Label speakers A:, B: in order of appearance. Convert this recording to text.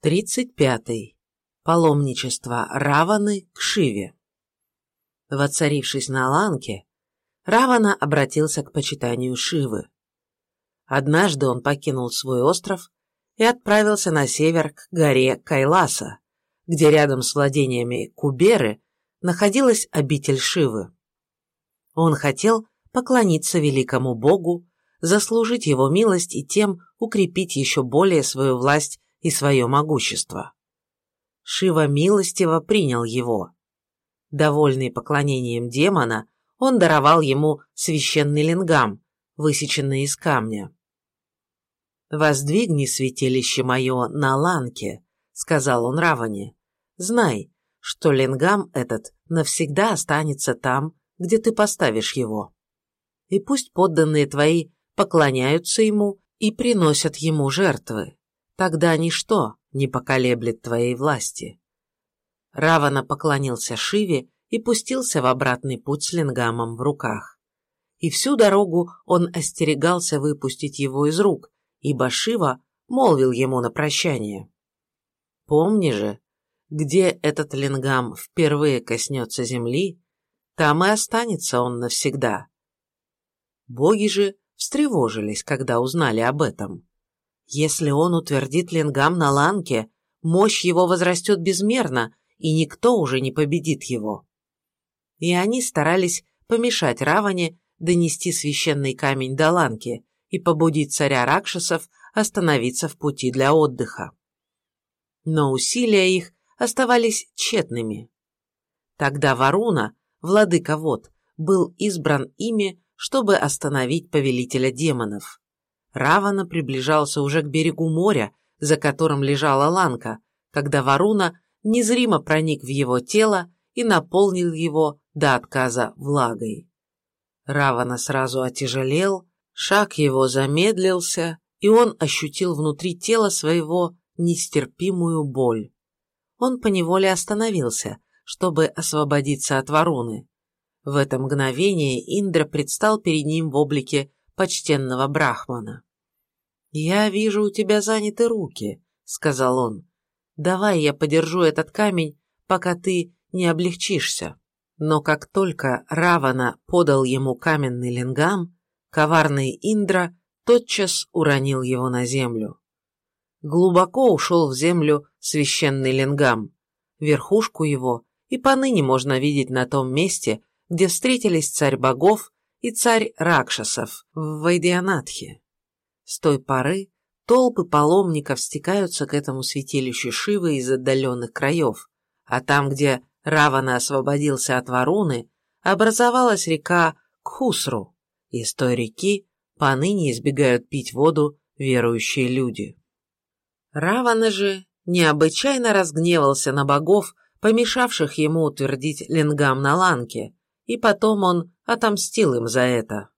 A: 35. Паломничество Раваны к Шиве. Воцарившись на Ланке, Равана обратился к почитанию Шивы. Однажды он покинул свой остров и отправился на север к горе Кайласа, где рядом с владениями Куберы находилась обитель Шивы. Он хотел поклониться великому богу, заслужить его милость и тем укрепить еще более свою власть и свое могущество. Шива милостиво принял его. Довольный поклонением демона, он даровал ему священный лингам, высеченный из камня. «Воздвигни святилище мое на ланке», — сказал он Раване. «Знай, что лингам этот навсегда останется там, где ты поставишь его. И пусть подданные твои поклоняются ему и приносят ему жертвы тогда ничто не поколеблет твоей власти. Равана поклонился Шиве и пустился в обратный путь с лингамом в руках. И всю дорогу он остерегался выпустить его из рук, ибо Шива молвил ему на прощание. «Помни же, где этот лингам впервые коснется земли, там и останется он навсегда». Боги же встревожились, когда узнали об этом. Если он утвердит Ленгам на ланке, мощь его возрастет безмерно, и никто уже не победит его. И они старались помешать Раване донести священный камень до ланки и побудить царя Ракшасов остановиться в пути для отдыха. Но усилия их оставались тщетными. Тогда Варуна, владыка вод, был избран ими, чтобы остановить повелителя демонов. Равана приближался уже к берегу моря, за которым лежала ланка, когда Варуна незримо проник в его тело и наполнил его до отказа влагой. Равана сразу отяжелел, шаг его замедлился, и он ощутил внутри тела своего нестерпимую боль. Он поневоле остановился, чтобы освободиться от Варуны. В это мгновение Индра предстал перед ним в облике почтенного брахмана. «Я вижу, у тебя заняты руки», — сказал он. «Давай я подержу этот камень, пока ты не облегчишься». Но как только Равана подал ему каменный лингам, коварный Индра тотчас уронил его на землю. Глубоко ушел в землю священный лингам, верхушку его и поныне можно видеть на том месте, где встретились царь богов и царь Ракшасов в Вайдианатхе. С той поры толпы паломников стекаются к этому святилищу Шивы из отдаленных краев, а там, где Равана освободился от Варуны, образовалась река Кхусру. Из той реки поныне избегают пить воду верующие люди. Равана же необычайно разгневался на богов, помешавших ему утвердить лингам на ланке, и потом он отомстил им за это.